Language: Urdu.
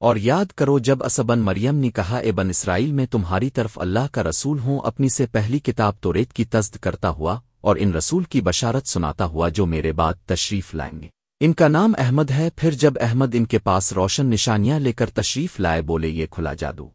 اور یاد کرو جب اسبن مریم نے کہا، اے بن اسرائیل، میں تمہاری طرف اللہ کا رسول ہوں، اپنی سے پہلی کتاب تو ریت کی تزد کرتا ہوا اور ان رسول کی بشارت سناتا ہوا جو میرے بعد تشریف لائیں گے۔ ان کا نام احمد ہے، پھر جب احمد ان کے پاس روشن نشانیاں لے کر تشریف لائے، بولے، یہ کھلا جادو۔